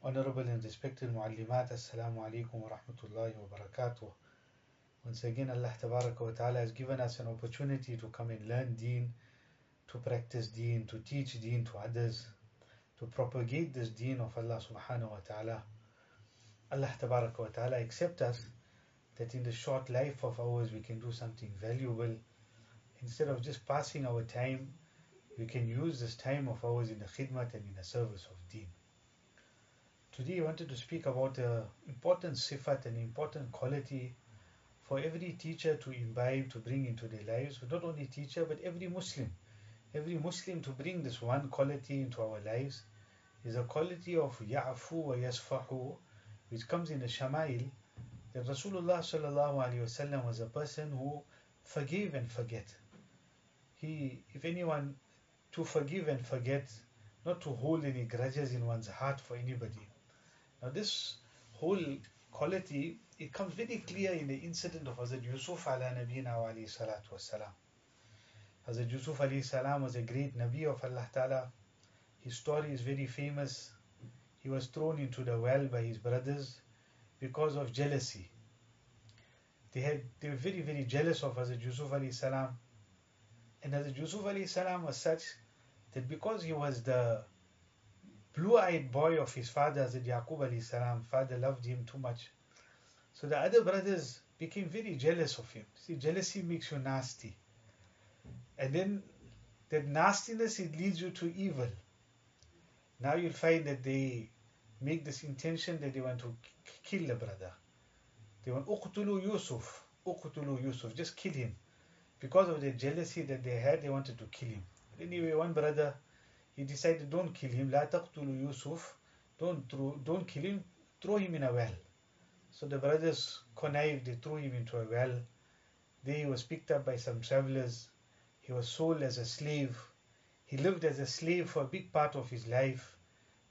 Honorable and respected Muallimat, Assalamu alaikum wa rahmatullahi wa barakatuh. Once again, Allah wa Ta'ala has given us an opportunity to come and learn deen, to practice deen, to teach deen to others, to propagate this deen of Allah Subhanahu wa Ta'ala. Allah wa Ta'ala accept us that in the short life of ours we can do something valuable. Instead of just passing our time, we can use this time of ours in the khidmat and in the service of deen. Today I wanted to speak about an important sifat, and important quality for every teacher to imbibe, to bring into their lives, but not only teacher, but every Muslim. Every Muslim to bring this one quality into our lives is a quality of ya'fu wa yasfahu, which comes in the Shama'il, that Rasulullah sallallahu was a person who forgave and forget. He, if anyone, to forgive and forget, not to hold any grudges in one's heart for anybody. Now this whole quality, it comes very clear in the incident of Hazrat Yusuf ala nabina wa alayhi salatu. Hazrat Yusuf alayhi salam was a great Nabi of Allah Ta'ala. His story is very famous. He was thrown into the well by his brothers because of jealousy. They had they were very, very jealous of Hazrat Yusuf alayhi salam. And Hazrat Yusuf alayhi salam was such that because he was the blue-eyed boy of his father, Hazrat Yaqub salam, father loved him too much. So the other brothers became very jealous of him. See, jealousy makes you nasty. And then that nastiness, it leads you to evil. Now you'll find that they make this intention that they want to kill the brother. They want, uqtulu Yusuf, uqtulu Yusuf, just kill him. Because of the jealousy that they had, they wanted to kill him. Anyway, one brother, he decided, don't kill him, la taqtulu Yusuf, don't, throw, don't kill him, throw him in a well. So the brothers connived, they threw him into a well. There he was picked up by some travelers. He was sold as a slave. He lived as a slave for a big part of his life.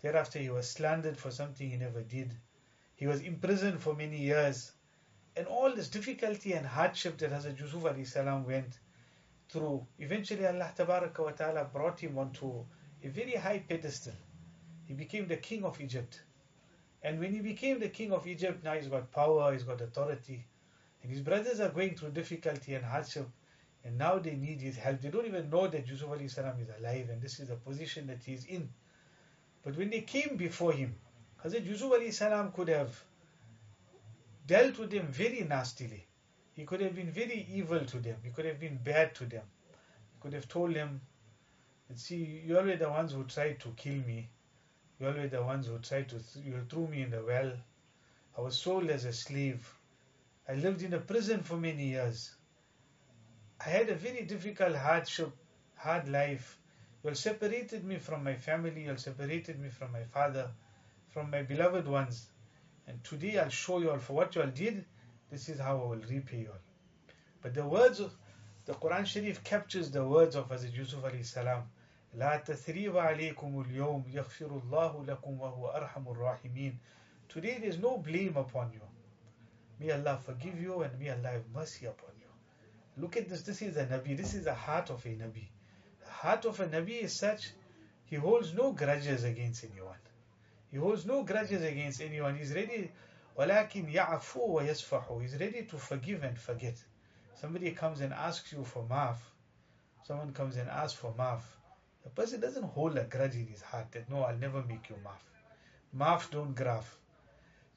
Thereafter, he was slandered for something he never did. He was imprisoned for many years. And all this difficulty and hardship that Hazrat Yusuf salam went through, eventually Allah wa Ta'ala brought him onto a very high pedestal. He became the king of Egypt. And when he became the king of Egypt, now he's got power, he's got authority. And his brothers are going through difficulty and hardship. And now they need his help. They don't even know that Yusuf alayhi salam is alive and this is the position that he's in. But when they came before him, Hazrat Yusuf alayhi salam could have dealt with them very nastily. He could have been very evil to them. He could have been bad to them. He could have told them, see, you were the ones who tried to kill me. You were the ones who tried to, th- you threw me in the well. I was sold as a slave. I lived in a prison for many years. I had a very difficult hardship, hard life. You separated me from my family. You separated me from my father, from my beloved ones. And today I'll show you all for what you all did. This is how I will repay you all. But the words of the Quran Sharif captures the words of Hazrat Yusuf alayhi salam. لا تثريب عليكم اليوم يغفر الله لكم وهو أرحم الراحمين. Today there is no blame upon you. May Allah forgive you and may Allah have mercy upon you. Look at this. This is a Nabi. This is the heart of a Nabi. The heart of a Nabi is such, he holds no grudges against anyone. He holds no grudges against anyone. He's ready. ولكن يعفو ويصفح. He's ready to forgive and forget. Somebody comes and asks you for maaf. Someone comes and asks for maaf. The person doesn't hold a grudge in his heart that no, I'll never make you maaf. Maaf don't graph.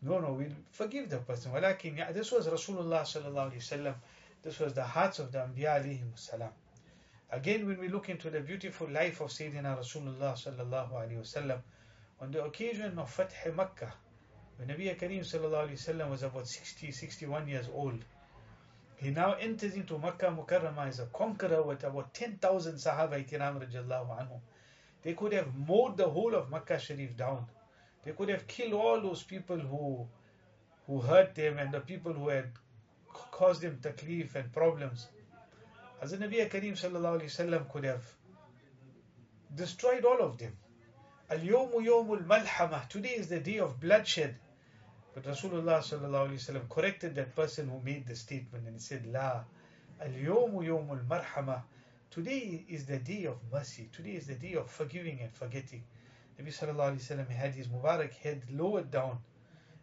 No, no, we'll forgive the person. Walakin, this was Rasulullah sallallahu alayhi wasallam. This was the hearts of the Anbiya alayhi wasallam. Again, when we look into the beautiful life of Sayyidina Rasulullah sallallahu alayhi wasallam, on the occasion of Fath Makkah, when Nabi Kareem sallallahu alayhi wasallam was about 60, 61 years old, he now enters into Makkah Mukarramah as a conqueror with about 10,000 Sahaba Kiram radiallahu anhu. They could have mowed the whole of Makkah Sharif down. They could have killed all those people who who hurt them and the people who had caused them taklif and problems. The Nabi Kareem sallallahu alayhi wasallam could have destroyed all of them. Al-yawmu yawmul malhama. Today is the day of bloodshed. But Rasulullah corrected that person who made the statement and he said, La, al-yawmu yawmul marhama. Today is the day of mercy. Today is the day of forgiving and forgetting. Nabi sallallahu alayhi wasallam had his Mubarak head lowered down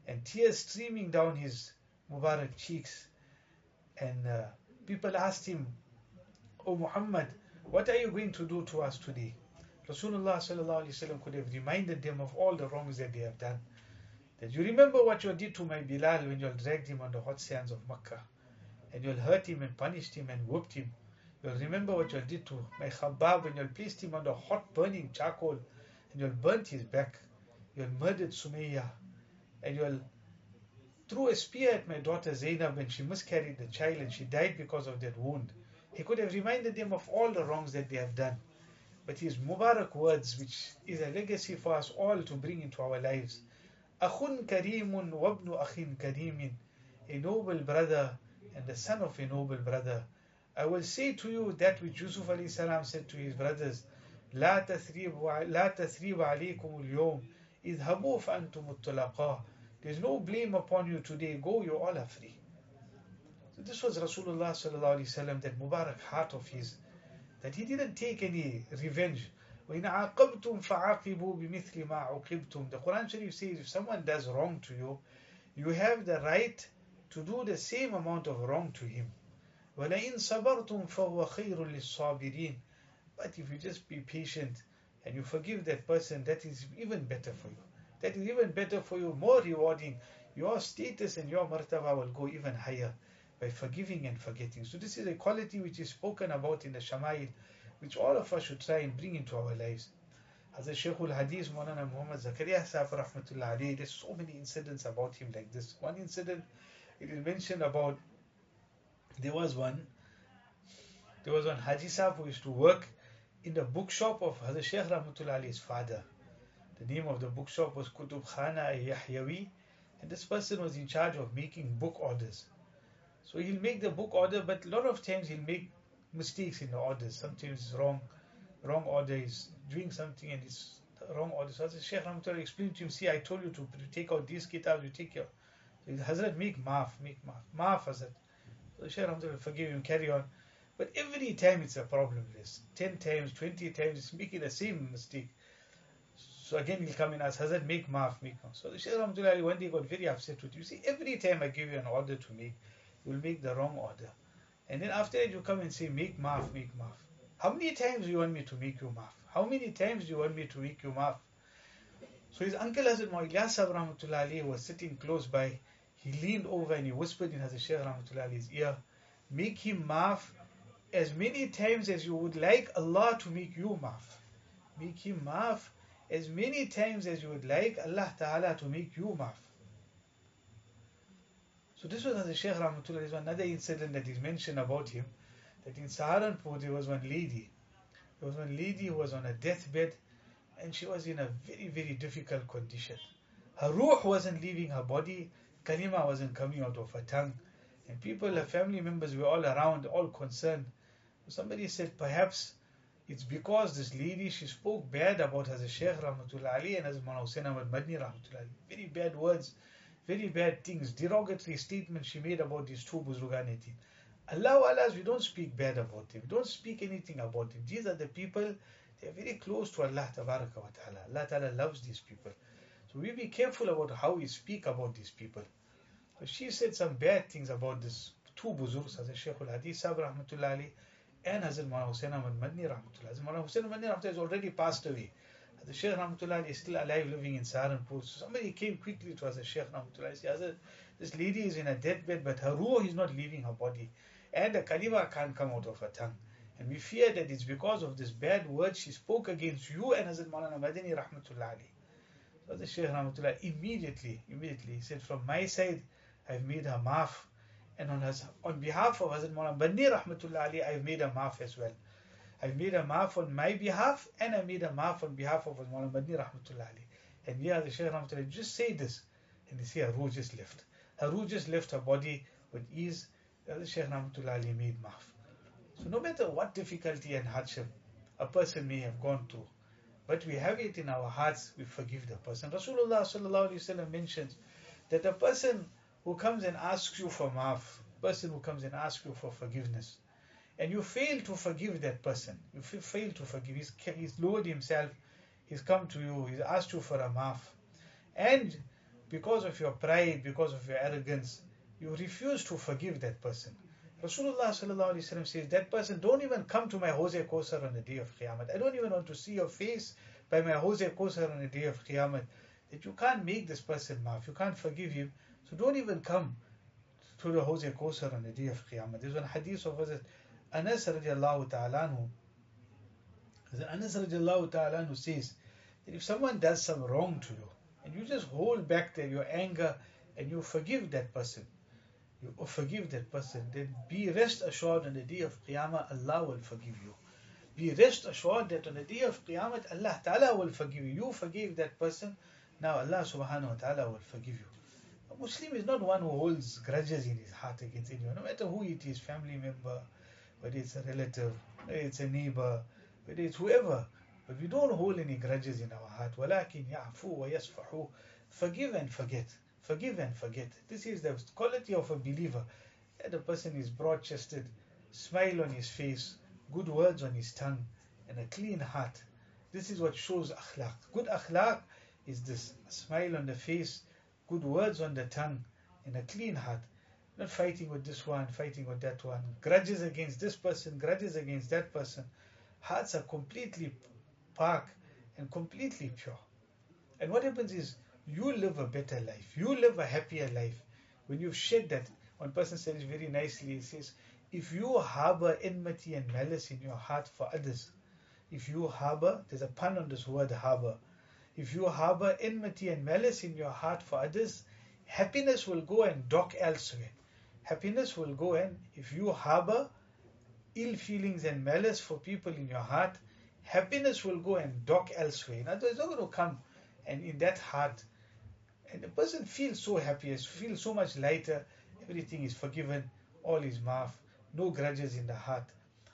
and tears streaming down his Mubarak cheeks. And uh, people asked him, O Muhammad, what are you going to do to us today? Rasulullah sallallahu alayhi wasallam could have reminded them of all the wrongs that they have done. That you remember what you did to my Bilal when you dragged him on the hot sands of Makkah, and you'll hurt him and punished him and whooped him. You'll remember what you did to my Khabbab when you placed him on the hot burning charcoal, and you'll burnt his back. You'll murdered Sumayya, and you'll threw a spear at my daughter Zainab when she miscarried the child and she died because of that wound. He could have reminded them of all the wrongs that they have done. But his Mubarak words, which is a legacy for us all to bring into our lives. Akhun karimun wabnu akhin karimin. A noble brother and the son of a noble brother. I will say to you that which Yusuf alayhi salam said to his brothers. لا تثريب لا تثريب عليكم اليوم اذهبوا فأنتم الطلقاء There's no blame upon you today. Go, you all are free. So this was Rasulullah sallallahu alaihi wasallam, that Mubarak heart of his, that he didn't take any revenge. وَإِنْ عَاقَبْتُمْ فَعَاقِبُوا بِمِثْلِ مَا عُقِبْتُمْ The Quran Sharif says if someone does wrong to you, you have the right to do the same amount of wrong to him. وَلَئِنْ صَبَرْتُمْ فَهُوَ خَيْرٌ لِلصَّابِرِينَ But if you just be patient and you forgive that person, that is even better for you. That is even better for you, more rewarding. Your status and your martaba will go even higher by forgiving and forgetting. So this is a quality which is spoken about in the Shama'il, which all of us should try and bring into our lives. As a Shaykh al-Hadith, Maulana Muhammad Zakaria Sahib Rahmatullah alayhi, there's so many incidents about him like this. One incident, it is mentioned about, there was one, there was one Haji Sahib who used to work in the bookshop of Hazrat Shaykh Rahmatullah alayhi's father. The name of the bookshop was Kutub Khana Yahyawi, and this person was in charge of making book orders. So he'll make the book order, but a lot of times he'll make mistakes in the orders. Sometimes it's wrong, wrong order. He's doing something and it's wrong order. So as Shaykh Rahmatullah explained to him, see, I told you to take out these kitabs, you take your. So Hazrat, make maaf, make maaf. Maaf, Hazrat. So Shaykh Rahmatullah, forgive him, carry on. But every time it's a problem. This 10 times, 20 times, he's making the same mistake. So again, he'll come in and ask, Hazrat, make maaf, make maaf. So the Shaykh Rahmatullah one day got very upset with you. See, every time I give you an order to make, you will make the wrong order. And then after that, you come and say, make maaf, make maaf. How many times do you want me to make you maaf? How many times do you want me to make you maaf? So his uncle Hazrat Rahmatullah alayhi was sitting close by. He leaned over and he whispered in Hazrat Shaykh Rahmatullah alayhi's ear, make him maaf as many times as you would like Allah to make you maaf. Make him maaf as many times as you would like Allah Ta'ala to make you maaf. So this was the Shaykh Rahmatullah, there's another incident that is mentioned about him, that in Saharanpur there was one lady, there was one lady who was on a deathbed and she was in a very, very difficult condition. Her ruh wasn't leaving her body, kalima wasn't coming out of her tongue, and people, her family members were all around, all concerned. Somebody said perhaps it's because this lady, she spoke bad about Hazrat Shaykh Rahmatullah Ali and Hazrat Mawlana Hussain Ahmad Madni Rahmatullah Ali. Very bad words, very bad things, derogatory statements she made about these two Buzruganeti. Allah Allahs, we don't speak bad about them. We don't speak anything about them. These are the people, they are very close to Allah Ta'ala. Allah Ta'ala loves these people. So we be careful about how we speak about these people. So she said some bad things about this two Buzurgs, Hazrat Shaykh al-Hadith Sahib Rahmatullah Ali and Hazrat Mawlana Hussain Ahmad Madni Rahmatullah. Hazrat Mawlana Hussain Ahmad Madni Rahmatullah has already passed away. The Shaykh Rahmatullah is still alive living in Saharanpur. So somebody came quickly to the Shaykh Rahmatullah and said, this lady is in a deathbed but her ruh is not leaving her body and the kalima can't come out of her tongue. And we fear that it's because of this bad word she spoke against you and Hazrat Mawlana Madani Rahmatullah. So the Shaykh Rahmatullah immediately, immediately, he said, from my side, I've made her maaf. And on, on behalf of Hazrat Mawlana Madni Rahmatullah I've made a maaf as well. I've made a maaf on my behalf and I made a maaf on behalf of Mawlana Madni Rahmatullah Ali. And yeah, the Shaykh Rahmatullah just say this. And you see her ruh just left. Her ruh just left her body with ease. Uh, the Shaykh Rahmatullah made maaf. So no matter what difficulty and hardship a person may have gone through, but we have it in our hearts, we forgive the person. Rasulullah sallallahu mentions that a person who comes and asks you for maaf, person who comes and asks you for forgiveness, and you fail to forgive that person, you fail to forgive, he's, he's lowered himself, he's come to you, he's asked you for a maaf, and because of your pride, because of your arrogance, you refuse to forgive that person. Rasulullah says, that person, don't even come to my Hawz-e Kawthar on the day of Qiyamah. I don't even want to see your face by my Hawz-e Kawthar on the day of Qiyamah. That you can't make this person maaf, you can't forgive him. So don't even come to the Hawz-e Kawthar on the day of Qiyamah. There's one hadith of Hazrat Anas radiallahu ta'ala anhu. Anas radiallahu ta'ala anhu says that if someone does some wrong to you, and you just hold back there your anger and you forgive that person, you forgive that person, then be rest assured on the day of Qiyamah, Allah will forgive you. Be rest assured that on the day of Qiyamah, Allah Ta'ala will forgive you. You forgive that person, now Allah subhanahu wa ta'ala will forgive you. A Muslim is not one who holds grudges in his heart against anyone, no matter who it is, family member, whether it's a relative, whether it's a neighbor, whether it's whoever. But we don't hold any grudges in our heart. وَلَكِنْ يَعْفُوا وَيَصْفَحُوا Forgive and forget. Forgive and forget. This is the quality of a believer. That a person is broad chested, smile on his face, good words on his tongue, and a clean heart. This is what shows akhlaq. Good akhlaq is this a smile on the face, good words on the tongue, and a clean heart. Not fighting with this one, fighting with that one, grudges against this person, grudges against that person. Hearts are completely pak and completely pure. And what happens is you live a better life, you live a happier life when you've shed that. One person said it very nicely. He says, if you harbor enmity and malice in your heart for others, if you harbor, there's a pun on this word harbor. If you harbor enmity and malice in your heart for others, happiness will go and dock elsewhere. Happiness will go and if you harbor ill feelings and malice for people in your heart, happiness will go and dock elsewhere. In other words, it's not going to come and in that heart. And the person feels so happy, feels so much lighter, everything is forgiven, all is maaf, no grudges in the heart.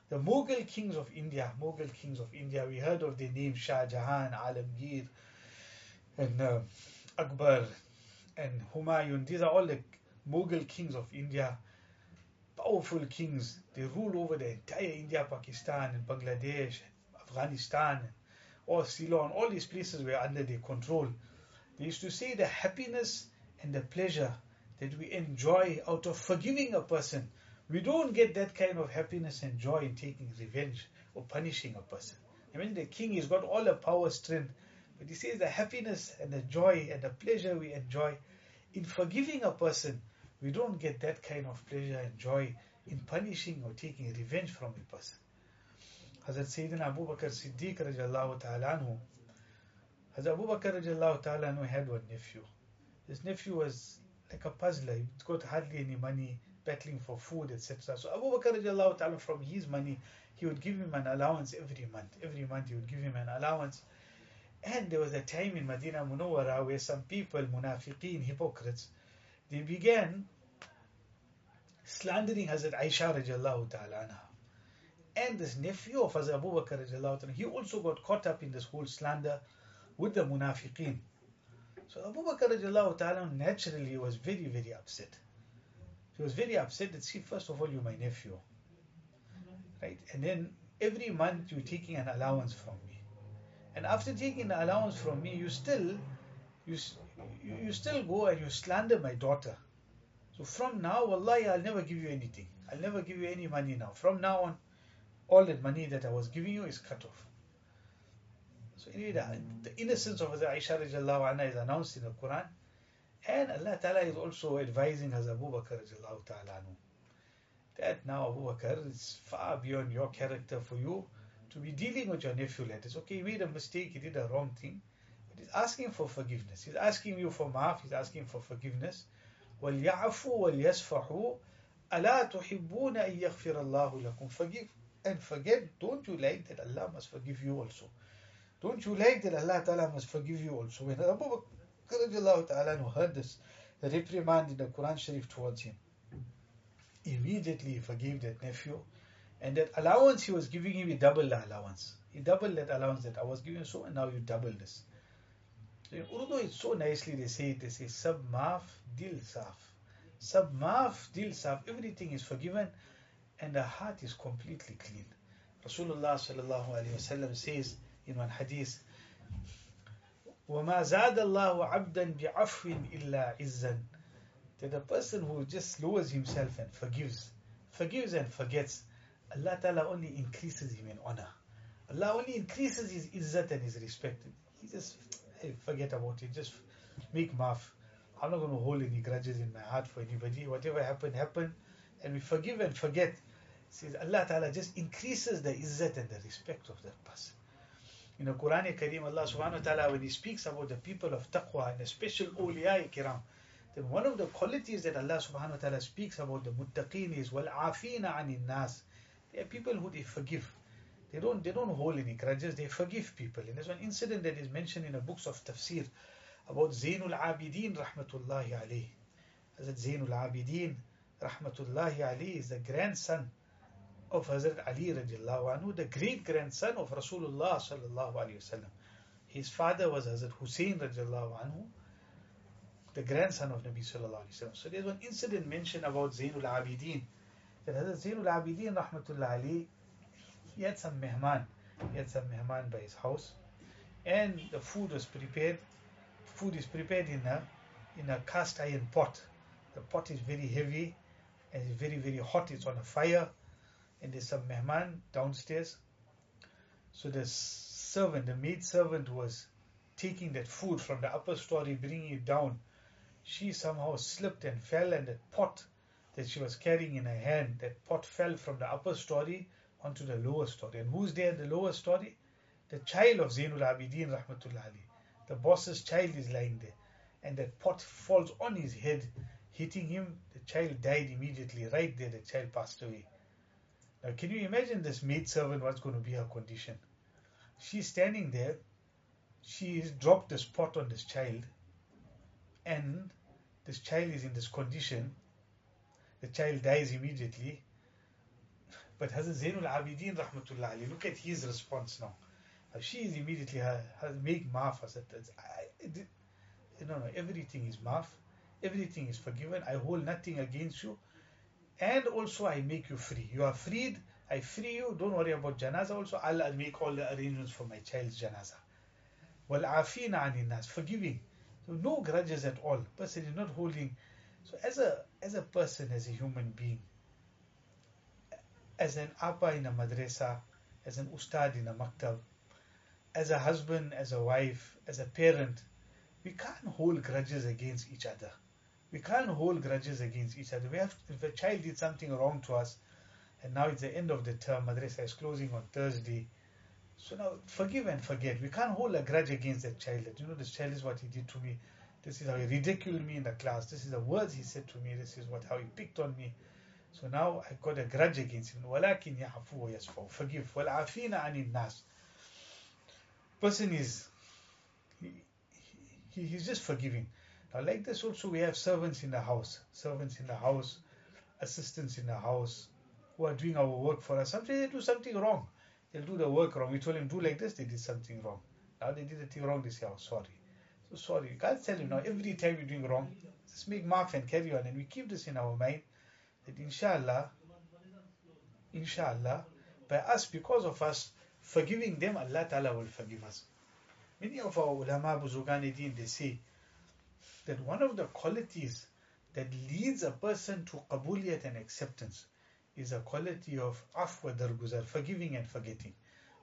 The Mughal kings of India, Mughal kings of India, we heard of their names Shah Jahan, Alamgir, and uh, Akbar, and Humayun. These are all the Mughal kings of India, powerful kings. They rule over the entire India, Pakistan, and Bangladesh, Afghanistan, or Ceylon. All these places were under their control. They used to say the happiness and the pleasure that we enjoy out of forgiving a person. We don't get that kind of happiness and joy in taking revenge or punishing a person. I mean, the king has got all the power, strength, but he says the happiness and the joy and the pleasure we enjoy in forgiving a person, we don't get that kind of pleasure and joy in punishing or taking revenge from a person. Hazrat Sayyidina Abu Bakr Siddiq Hazrat Abu Bakr ta'ala anhu had one nephew. His nephew was like a puzzler, he got hardly any money, battling for food, etc. So Abu Bakr radiallahu ta'ala from his money, he would give him an allowance every month. Every month he would give him an allowance. And there was a time in Medina Munawwara where some people, munafiqeen, hypocrites, they began slandering Hazrat Aisha radiallahu ta'ala. And this nephew of Hazrat Abu Bakr radiallahu ta'ala, he also got caught up in this whole slander with the munafiqeen. So Abu Bakr radiallahu ta'ala naturally was very, very upset. He was very upset that, see, first of all, you're my nephew. Right? And then every month you're taking an allowance from me. And after taking the allowance from me, you still, you, you still go and you slander my daughter. So from now, wallahi, I'll never give you anything. I'll never give you any money now. From now on, all that money that I was giving you is cut off. So anyway, the, the innocence of Hazrat Aisha anha is announced in the Quran. And Allah Ta'ala is also advising Hazrat Abu Bakr ta'ala that now Abu Bakr is far beyond your character for you to be dealing with your nephew like this. Okay, he made a mistake, he did a wrong thing, but he's asking for forgiveness. He's asking you for maaf, he's asking for forgiveness. وَلْيَعْفُوا وَلْيَسْفَحُوا أَلَا تُحِبُّونَ أَن يَغْفِرَ اللَّهُ لَكُمْ Forgive and forget. Don't you like that Allah must forgive you also? Don't you like that Allah Ta'ala must forgive you also? When Abu Bakr Ta'ala heard this, the reprimand in the Quran Sharif towards him, immediately he forgave that nephew. And that allowance he was giving him, he doubled the allowance. He doubled that allowance that I was giving so, and now you double this. So in Urdu, it's so nicely they say it. They say, Sab maaf, dil saf. Sab maaf, dil saf. Everything is forgiven, and the heart is completely clean. Rasulullah sallallahu alayhi wasallam says in one hadith, وَمَا زَادَ اللَّهُ عَبْدًا بِعَفْوٍ إِلَّا عِزًّا That a person who just lowers himself and forgives, forgives and forgets, Allah Ta'ala only increases him in honor. Allah only increases his izzat and his respect. He just hey, forget about it. Just make maaf. I'm not going to hold any grudges in my heart for anybody. Whatever happened, happened. And we forgive and forget. Says Allah Ta'ala just increases the izzat and the respect of that person. In the Quran Kareem, Allah subhanahu wa ta'ala, when He speaks about the people of taqwa and the special awliya kiram, then one of the qualities that Allah subhanahu wa ta'ala speaks about the muttaqeen is wal afina anin nas. They are people who they forgive. They don't they don't hold any grudges, they forgive people. And there's one incident that is mentioned in the books of tafsir about Zainul Abidin rahmatullahi alayhi. Hazrat Zainul Abidin rahmatullahi alayhi is the grandson of Hazrat Ali radiallahu anhu, the great grandson of Rasulullah sallallahu alayhi wasallam. His father was Hazrat Hussein radiallahu anhu, the grandson of Nabi sallallahu alayhi wasallam. So there's one incident mentioned about Zainul Abidin, that Hazrat Zainul Abidin rahmatullahi alayhi, he had some mehman, he had some mehman by his house, and the food was prepared. Food is prepared in a in a cast iron pot. The pot is very heavy and it's very very hot. It's on a fire and there's some mehman downstairs. So the servant, the maid servant, was taking that food from the upper story, bringing it down. She somehow slipped and fell, and that pot that she was carrying in her hand, that pot fell from the upper story onto the lower story. And who's there in the lower story? The child of Zainul Abidin Rahmatullah Ali. The boss's child is lying there. And that pot falls on his head, hitting him. The child died immediately. Right there, the child passed away. Now, can you imagine this maid servant? What's going to be her condition? She's standing there. She's dropped this pot on this child, and this child is in this condition. The child dies immediately. But Hazrat Zainul Abidin Rahmatullah Ali, look at his response now. She is immediately her, her make maaf. I said, I, no, no, everything is maaf. Everything is forgiven. I hold nothing against you and also I make you free. You are freed, I free you, don't worry about janaza also, I'll make all the arrangements for my child's janaza. Afina anin nas, forgiving. So no grudges at all. Person is not holding. So as a as a person, as a human being, as an appa in a madrasa, as an ustad in a maktab, as a husband, as a wife, as a parent, we can't hold grudges against each other. We can't hold grudges against each other. We have, if a child did something wrong to us, and now it's the end of the term, madrasa is closing on Thursday. So now forgive and forget. We can't hold a grudge against that child. That you know, this child is what he did to me. This is how he ridiculed me in the class. This is the words he said to me. This is what how he picked on me. So now I got a grudge against him. ولكن يعفو ويصفو. Forgive. والعافين عن الناس. Person is he, he, he's just forgiving. Now, like this, also, we have servants in the house, servants in the house, assistants in the house who are doing our work for us. Sometimes they do something wrong. They'll do the work wrong. We told them, do like this, they did something wrong. Now they did a thing wrong, they say, oh, sorry. So sorry. You can't tell him now, every time you're doing wrong, just make maaf and carry on. And we keep this in our mind that inshallah, inshallah, by us, because of us forgiving them, Allah Ta'ala will forgive us. Many of our ulama, buzugani deen, they say, that one of the qualities that leads a person to qabuliyat and acceptance is a quality of afwa darguzar, forgiving and forgetting.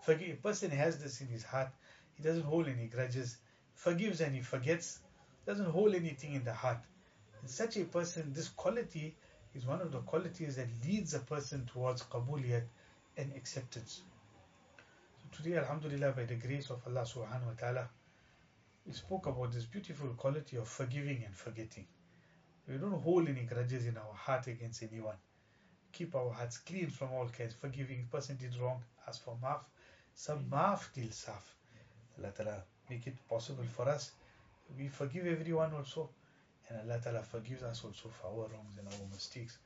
Forgive, a person has this in his heart, he doesn't hold any grudges, forgives and he forgets, doesn't hold anything in the heart. And such a person, this quality is one of the qualities that leads a person towards qabuliyat and acceptance. So today, Alhamdulillah, by the grace of Allah subhanahu wa ta'ala, we spoke about this beautiful quality of forgiving and forgetting. We don't hold any grudges in our heart against anyone. Keep our hearts clean from all kinds. Forgiving person did wrong, ask for maaf. Sab maaf dil saf. Allah Ta'ala make it possible for us. We forgive everyone also. And Allah Ta'ala forgives us also for our wrongs and our mistakes.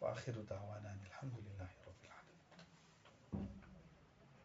وآخر دعوانا الحمد لله